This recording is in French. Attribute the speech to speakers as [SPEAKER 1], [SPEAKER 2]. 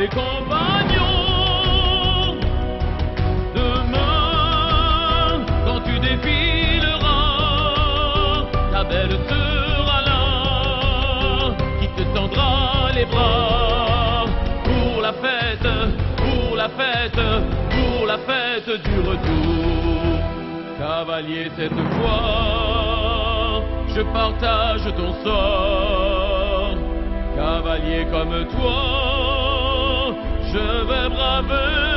[SPEAKER 1] les compagnons. Demain, quand tu défileras, ta belle sera là, qui te tendra les bras. Pour la fête, pour la fête, pour la fête du retour. Cavalier, cette fois, je partage ton sort. Cavalier comme toi, je vais braver